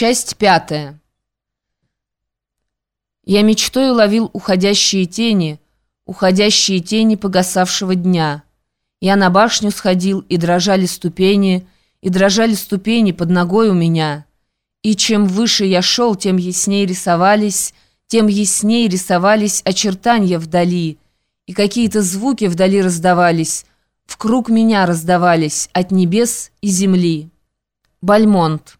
Часть пятая. Я мечтой ловил уходящие тени, уходящие тени погасавшего дня. Я на башню сходил, и дрожали ступени, и дрожали ступени под ногой у меня. И чем выше я шел, тем ясней рисовались, тем ясней рисовались очертания вдали, и какие-то звуки вдали раздавались, в круг меня раздавались от небес и земли. Бальмонт.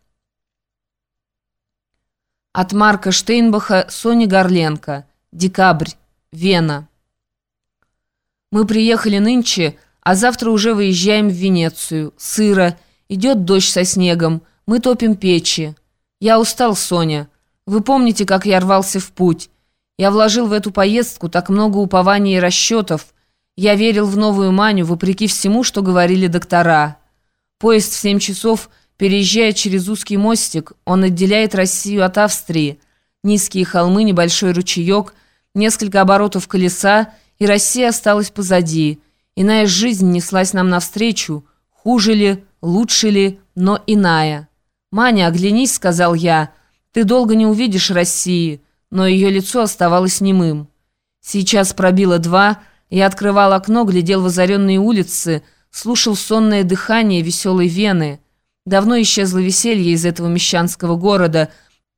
От Марка Штейнбаха, Сони Горленко. Декабрь. Вена. Мы приехали нынче, а завтра уже выезжаем в Венецию. Сыро. Идет дождь со снегом. Мы топим печи. Я устал, Соня. Вы помните, как я рвался в путь? Я вложил в эту поездку так много упований и расчетов. Я верил в новую Маню, вопреки всему, что говорили доктора. Поезд в семь часов Переезжая через узкий мостик, он отделяет Россию от Австрии. Низкие холмы, небольшой ручеек, несколько оборотов колеса, и Россия осталась позади. Иная жизнь неслась нам навстречу. Хуже ли, лучше ли, но иная. «Маня, оглянись», — сказал я. «Ты долго не увидишь России», но ее лицо оставалось немым. Сейчас пробило два, я открывал окно, глядел в озаренные улицы, слушал сонное дыхание веселой Вены — Давно исчезло веселье из этого мещанского города.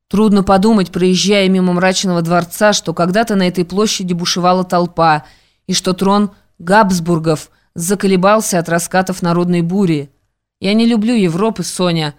Трудно подумать, проезжая мимо мрачного дворца, что когда-то на этой площади бушевала толпа, и что трон Габсбургов заколебался от раскатов народной бури. Я не люблю Европы, Соня.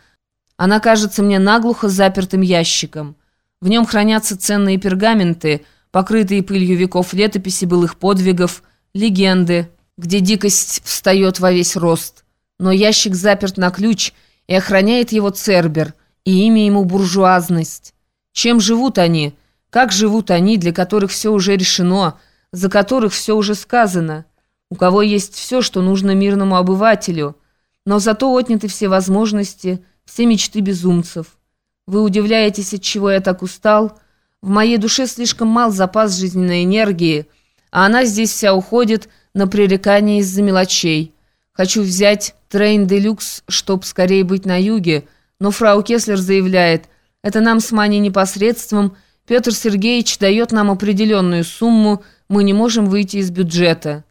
Она кажется мне наглухо запертым ящиком. В нем хранятся ценные пергаменты, покрытые пылью веков летописи былых подвигов, легенды, где дикость встает во весь рост. Но ящик заперт на ключ – и охраняет его Цербер, и имя ему буржуазность. Чем живут они? Как живут они, для которых все уже решено, за которых все уже сказано? У кого есть все, что нужно мирному обывателю, но зато отняты все возможности, все мечты безумцев. Вы удивляетесь, от чего я так устал? В моей душе слишком мал запас жизненной энергии, а она здесь вся уходит на пререкание из-за мелочей. Хочу взять трейн делюкс, чтоб скорее быть на юге, но фрау Кеслер заявляет, это нам с Маней непосредством, Петр Сергеевич дает нам определенную сумму, мы не можем выйти из бюджета.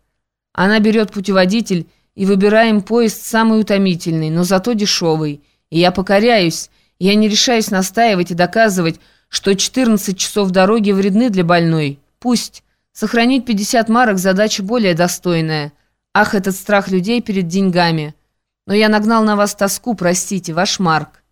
Она берет путеводитель, и выбираем поезд самый утомительный, но зато дешевый. И я покоряюсь, я не решаюсь настаивать и доказывать, что 14 часов дороги вредны для больной. Пусть. Сохранить 50 марок задача более достойная. Ах, этот страх людей перед деньгами. Но я нагнал на вас тоску, простите, ваш Марк.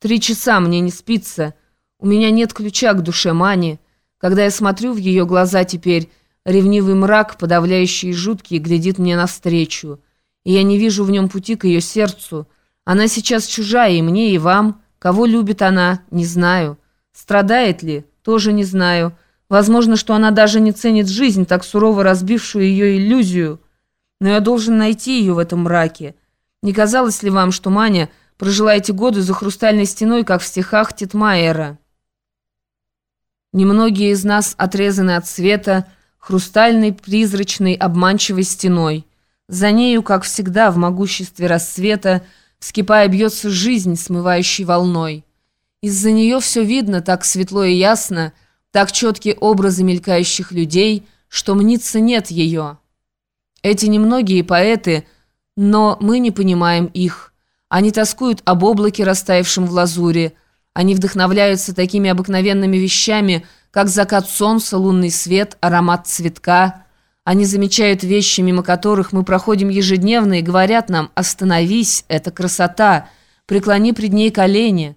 Три часа мне не спится. У меня нет ключа к душе Мани. Когда я смотрю в ее глаза теперь, ревнивый мрак, подавляющий и жуткий, глядит мне навстречу. И я не вижу в нем пути к ее сердцу. Она сейчас чужая и мне, и вам. Кого любит она, не знаю. Страдает ли, тоже не знаю. Возможно, что она даже не ценит жизнь, так сурово разбившую ее иллюзию но я должен найти ее в этом мраке. Не казалось ли вам, что Маня прожила эти годы за хрустальной стеной, как в стихах Титмаера? Немногие из нас отрезаны от света хрустальной, призрачной, обманчивой стеной. За нею, как всегда, в могуществе рассвета, вскипая бьется жизнь, смывающей волной. Из-за нее все видно так светло и ясно, так четкие образы мелькающих людей, что мнится нет ее». Эти немногие поэты, но мы не понимаем их. Они тоскуют об облаке, растаявшем в лазуре. Они вдохновляются такими обыкновенными вещами, как закат солнца, лунный свет, аромат цветка. Они замечают вещи, мимо которых мы проходим ежедневно и говорят нам «Остановись, это красота, преклони пред ней колени».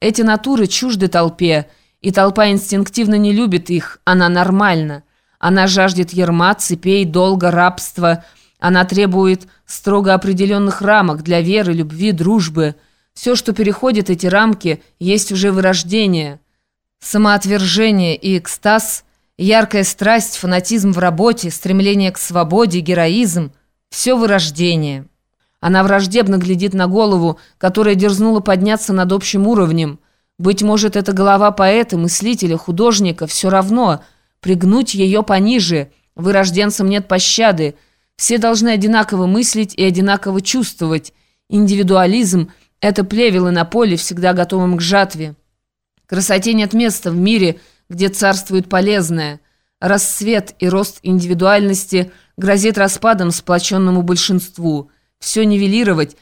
Эти натуры чужды толпе, и толпа инстинктивно не любит их, она нормальна. Она жаждет ерма, цепей, долга, рабства. Она требует строго определенных рамок для веры, любви, дружбы. Все, что переходит эти рамки, есть уже вырождение. Самоотвержение и экстаз, яркая страсть, фанатизм в работе, стремление к свободе, героизм – все вырождение. Она враждебно глядит на голову, которая дерзнула подняться над общим уровнем. Быть может, это голова поэта, мыслителя, художника, все равно – пригнуть ее пониже. Вырожденцам нет пощады. Все должны одинаково мыслить и одинаково чувствовать. Индивидуализм Это плевелы на поле, всегда готовым к жатве. Красоте нет места в мире, где царствует полезное. Рассвет и рост индивидуальности грозит распадом сплоченному большинству. Все нивелировать,